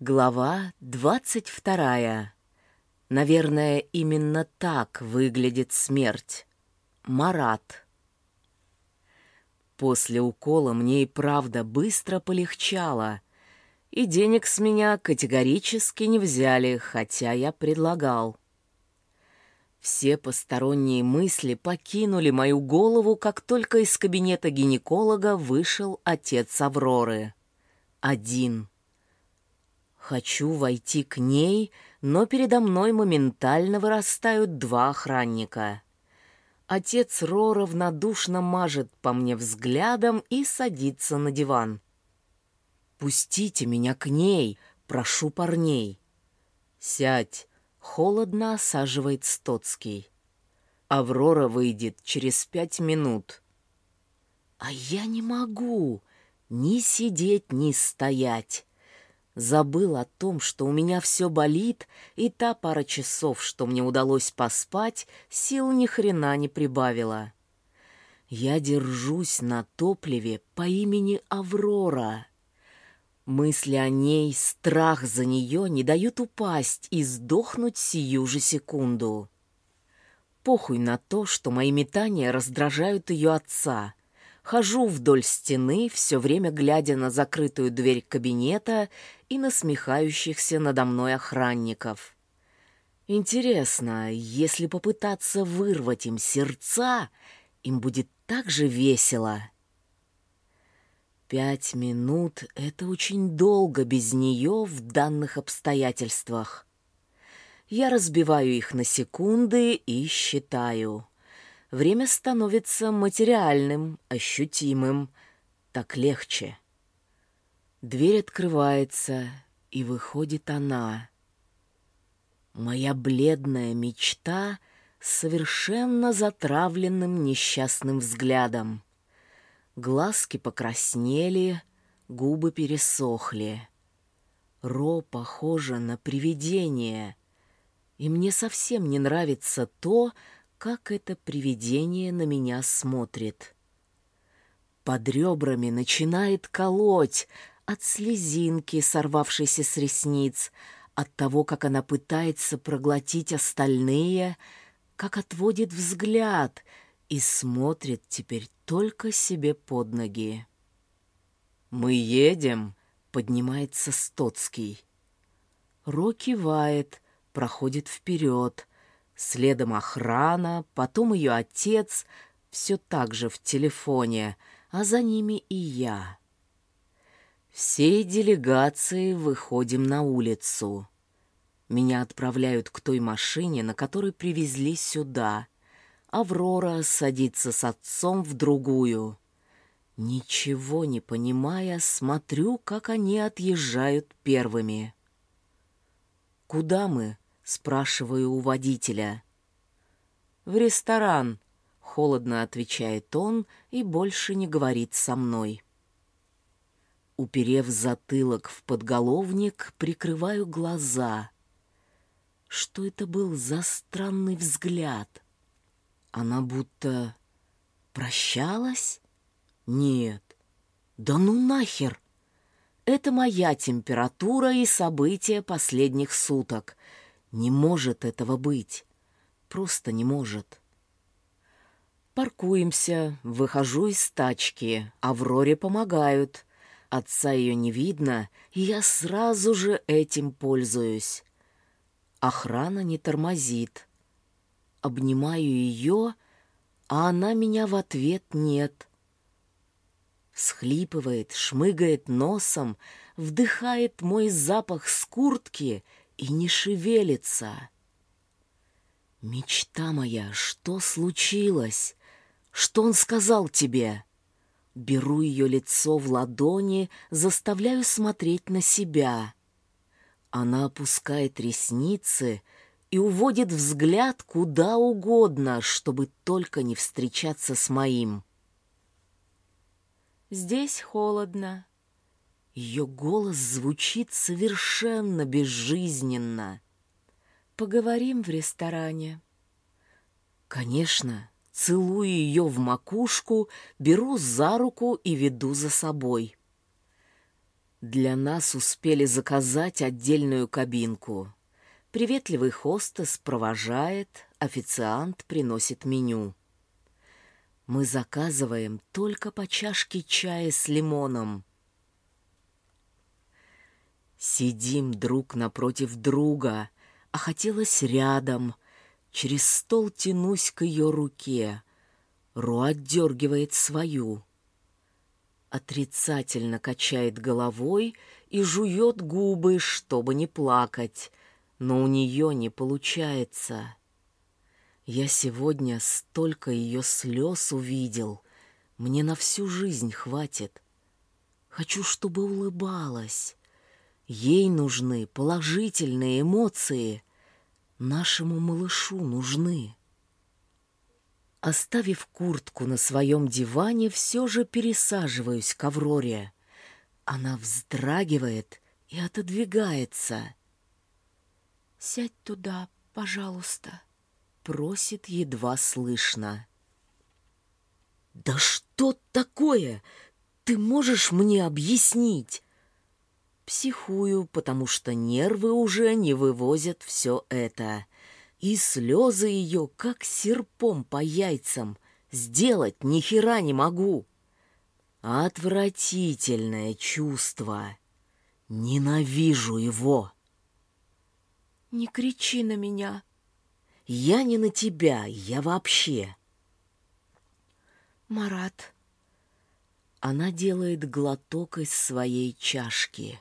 Глава двадцать вторая. Наверное, именно так выглядит смерть. Марат. После укола мне и правда быстро полегчало, и денег с меня категорически не взяли, хотя я предлагал. Все посторонние мысли покинули мою голову, как только из кабинета гинеколога вышел отец Авроры. Один. Хочу войти к ней, но передо мной моментально вырастают два охранника. Отец Ро равнодушно мажет по мне взглядом и садится на диван. «Пустите меня к ней, прошу парней». «Сядь», — холодно осаживает Стоцкий. «Аврора выйдет через пять минут». «А я не могу ни сидеть, ни стоять». Забыл о том, что у меня все болит, и та пара часов, что мне удалось поспать, сил ни хрена не прибавила. Я держусь на топливе по имени Аврора. Мысли о ней, страх за нее не дают упасть и сдохнуть сию же секунду. Похуй на то, что мои метания раздражают ее отца — Хожу вдоль стены, все время глядя на закрытую дверь кабинета и насмехающихся надо мной охранников. Интересно, если попытаться вырвать им сердца, им будет так же весело. Пять минут — это очень долго без нее в данных обстоятельствах. Я разбиваю их на секунды и считаю — время становится материальным, ощутимым. Так легче. Дверь открывается, и выходит она. Моя бледная мечта с совершенно затравленным несчастным взглядом. Глазки покраснели, губы пересохли. Ро похожа на привидение, и мне совсем не нравится то, как это привидение на меня смотрит. Под ребрами начинает колоть от слезинки, сорвавшейся с ресниц, от того, как она пытается проглотить остальные, как отводит взгляд и смотрит теперь только себе под ноги. «Мы едем», — поднимается Стоцкий. Ро кивает, проходит вперед, Следом охрана, потом ее отец, все так же в телефоне, а за ними и я. Всей делегацией выходим на улицу. Меня отправляют к той машине, на которой привезли сюда. Аврора садится с отцом в другую. Ничего не понимая, смотрю, как они отъезжают первыми. «Куда мы?» Спрашиваю у водителя. «В ресторан», — холодно отвечает он и больше не говорит со мной. Уперев затылок в подголовник, прикрываю глаза. Что это был за странный взгляд? Она будто прощалась? Нет. Да ну нахер! Это моя температура и события последних суток. Не может этого быть. Просто не может. Паркуемся, выхожу из тачки. Авроре помогают. Отца ее не видно, и я сразу же этим пользуюсь. Охрана не тормозит. Обнимаю ее, а она меня в ответ нет. Схлипывает, шмыгает носом, вдыхает мой запах с куртки — и не шевелится. Мечта моя, что случилось? Что он сказал тебе? Беру ее лицо в ладони, заставляю смотреть на себя. Она опускает ресницы и уводит взгляд куда угодно, чтобы только не встречаться с моим. «Здесь холодно», ее голос звучит совершенно безжизненно. «Поговорим в ресторане». Конечно, целую ее в макушку, беру за руку и веду за собой. Для нас успели заказать отдельную кабинку. Приветливый хостес провожает, официант приносит меню. Мы заказываем только по чашке чая с лимоном. Сидим друг напротив друга, а хотелось рядом. Через стол тянусь к ее руке. Ру отдергивает свою. Отрицательно качает головой и жует губы, чтобы не плакать, но у нее не получается. Я сегодня столько ее слез увидел. Мне на всю жизнь хватит. Хочу, чтобы улыбалась. Ей нужны положительные эмоции. Нашему малышу нужны. Оставив куртку на своем диване, все же пересаживаюсь к Авроре. Она вздрагивает и отодвигается. «Сядь туда, пожалуйста», — просит едва слышно. «Да что такое? Ты можешь мне объяснить?» Психую, потому что нервы уже не вывозят все это. И слезы ее, как серпом по яйцам, сделать ни хера не могу. Отвратительное чувство. Ненавижу его. Не кричи на меня. Я не на тебя, я вообще. Марат. Она делает глоток из своей чашки.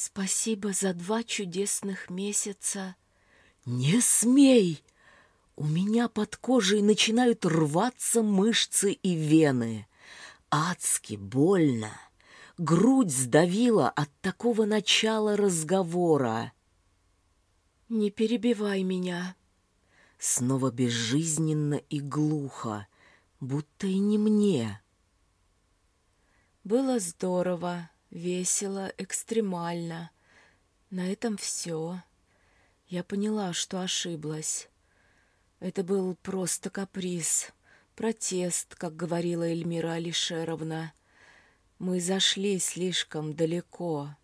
Спасибо за два чудесных месяца. Не смей! У меня под кожей начинают рваться мышцы и вены. Адски больно. Грудь сдавила от такого начала разговора. Не перебивай меня. Снова безжизненно и глухо, будто и не мне. Было здорово, Весело, экстремально. На этом все. Я поняла, что ошиблась. Это был просто каприз, протест, как говорила Эльмира Алишеровна. Мы зашли слишком далеко.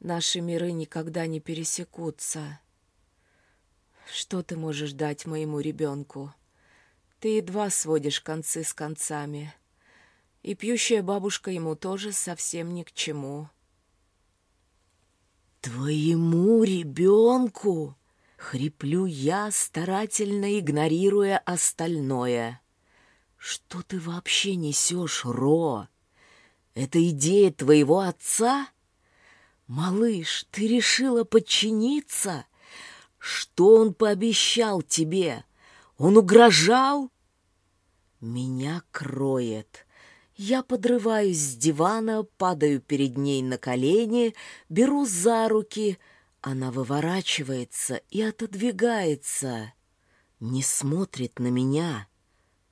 Наши миры никогда не пересекутся. Что ты можешь дать моему ребенку? Ты едва сводишь концы с концами. И пьющая бабушка ему тоже совсем ни к чему. «Твоему ребенку!» — хриплю я, старательно игнорируя остальное. «Что ты вообще несешь, Ро? Это идея твоего отца? Малыш, ты решила подчиниться? Что он пообещал тебе? Он угрожал?» Меня кроет. Я подрываюсь с дивана, падаю перед ней на колени, беру за руки. Она выворачивается и отодвигается. Не смотрит на меня.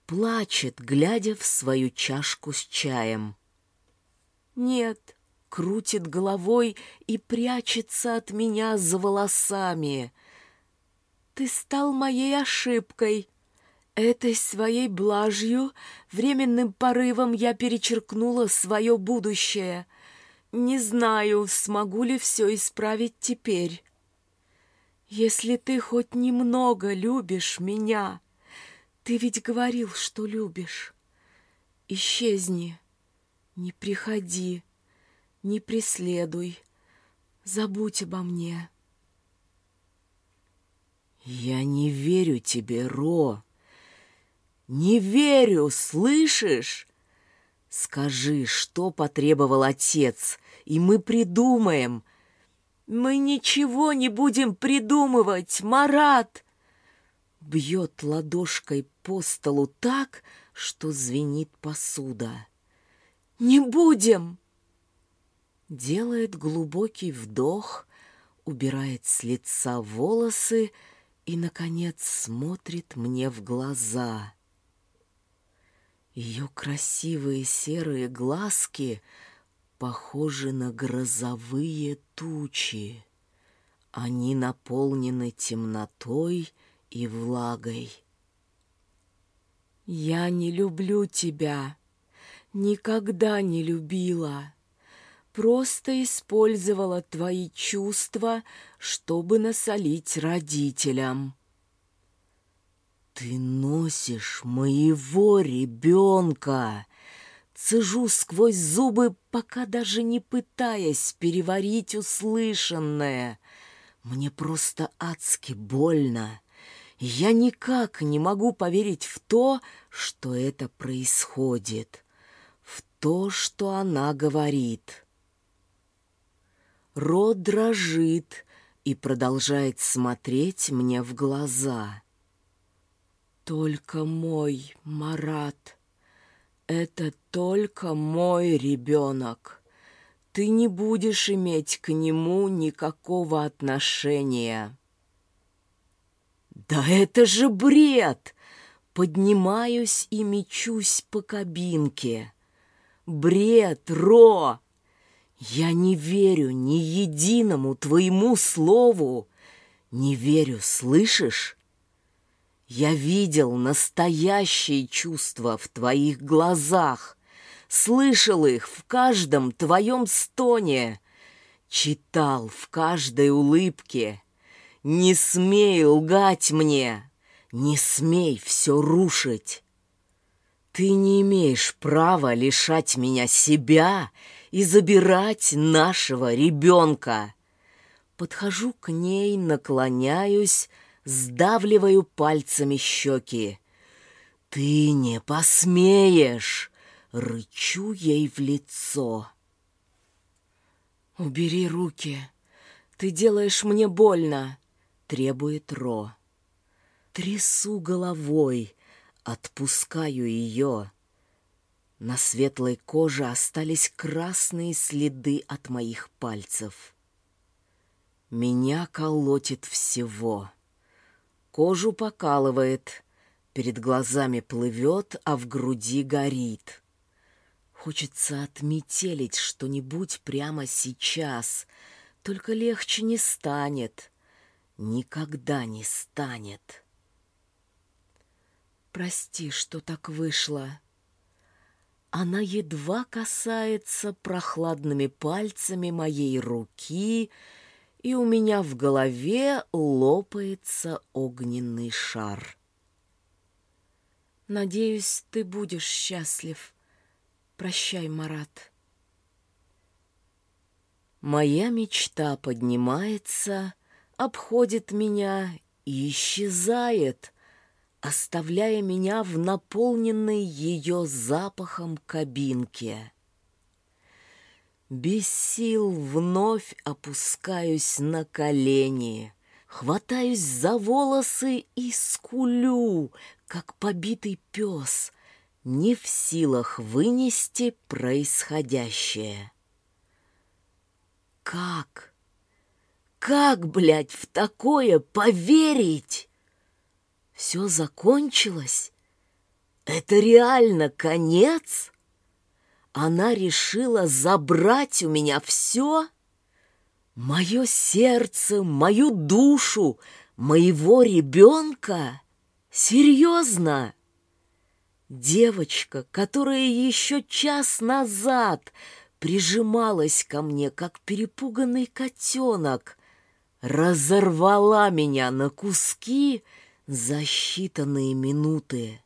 Плачет, глядя в свою чашку с чаем. Нет, крутит головой и прячется от меня за волосами. Ты стал моей ошибкой. Этой своей блажью, временным порывом я перечеркнула свое будущее. Не знаю, смогу ли все исправить теперь. Если ты хоть немного любишь меня, ты ведь говорил, что любишь. Исчезни, не приходи, не преследуй, забудь обо мне. Я не верю тебе, Ро. «Не верю, слышишь?» «Скажи, что потребовал отец, и мы придумаем». «Мы ничего не будем придумывать, Марат!» Бьет ладошкой по столу так, что звенит посуда. «Не будем!» Делает глубокий вдох, убирает с лица волосы и, наконец, смотрит мне в глаза. Ее красивые серые глазки похожи на грозовые тучи. Они наполнены темнотой и влагой. «Я не люблю тебя, никогда не любила. просто использовала твои чувства, чтобы насолить родителям. «Ты носишь моего ребенка!» Цежу сквозь зубы, пока даже не пытаясь переварить услышанное. Мне просто адски больно. Я никак не могу поверить в то, что это происходит, в то, что она говорит. Рот дрожит и продолжает смотреть мне в глаза. «Только мой, Марат, это только мой ребенок. Ты не будешь иметь к нему никакого отношения». «Да это же бред!» Поднимаюсь и мечусь по кабинке. «Бред, Ро! Я не верю ни единому твоему слову. Не верю, слышишь? Я видел настоящие чувства в твоих глазах, слышал их в каждом твоем стоне, читал в каждой улыбке. Не смей лгать мне, не смей все рушить. Ты не имеешь права лишать меня себя и забирать нашего ребенка. Подхожу к ней, наклоняюсь, сдавливаю пальцами щеки. «Ты не посмеешь!» — рычу ей в лицо. «Убери руки! Ты делаешь мне больно!» требует Ро. Трясу головой, отпускаю ее. На светлой коже остались красные следы от моих пальцев. Меня колотит всего. Кожу покалывает, перед глазами плывет, а в груди горит. Хочется отметелить что-нибудь прямо сейчас, только легче не станет никогда не станет. Прости, что так вышло. Она едва касается прохладными пальцами моей руки, и у меня в голове лопается огненный шар. Надеюсь, ты будешь счастлив. Прощай, Марат. Моя мечта поднимается, обходит меня и исчезает, оставляя меня в наполненной ее запахом кабинке. Без сил вновь опускаюсь на колени, хватаюсь за волосы и скулю, как побитый пес, не в силах вынести происходящее. Как? Как, блядь, в такое поверить? Все закончилось? Это реально конец? Она решила забрать у меня все? Мое сердце, мою душу, моего ребенка? Серьезно? Девочка, которая еще час назад прижималась ко мне, как перепуганный котенок, разорвала меня на куски за считанные минуты.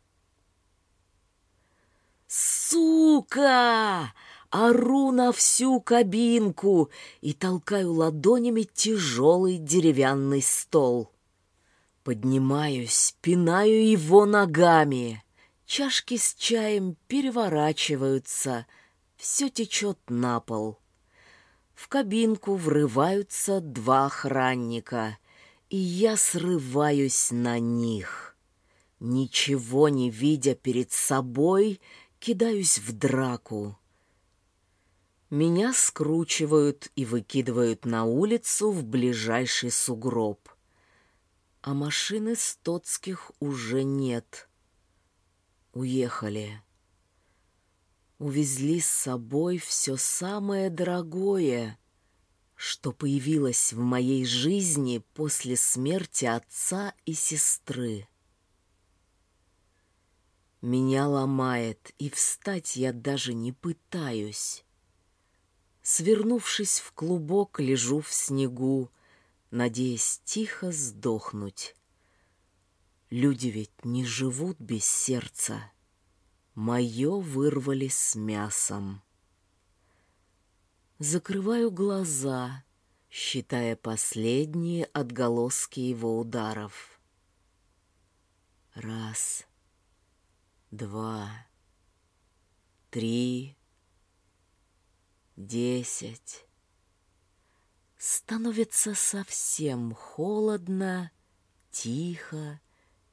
«Сука!» Ору на всю кабинку и толкаю ладонями тяжелый деревянный стол. Поднимаюсь, пинаю его ногами. Чашки с чаем переворачиваются, все течет на пол. В кабинку врываются два охранника, и я срываюсь на них. Ничего не видя перед собой, кидаюсь в драку. Меня скручивают и выкидывают на улицу в ближайший сугроб. А машины Стоцких уже нет. Уехали увезли с собой все самое дорогое, что появилось в моей жизни после смерти отца и сестры. Меня ломает, и встать я даже не пытаюсь. Свернувшись в клубок, лежу в снегу, Надеясь тихо сдохнуть. Люди ведь не живут без сердца. Мое вырвали с мясом. Закрываю глаза, считая последние отголоски его ударов. Раз, два, три, десять. Становится совсем холодно, тихо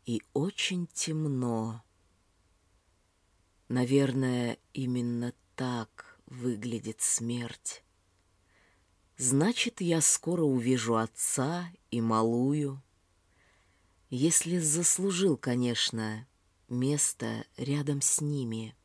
и очень темно. Наверное, именно так выглядит смерть. Значит, я скоро увижу отца и малую. Если заслужил, конечно, место рядом с ними —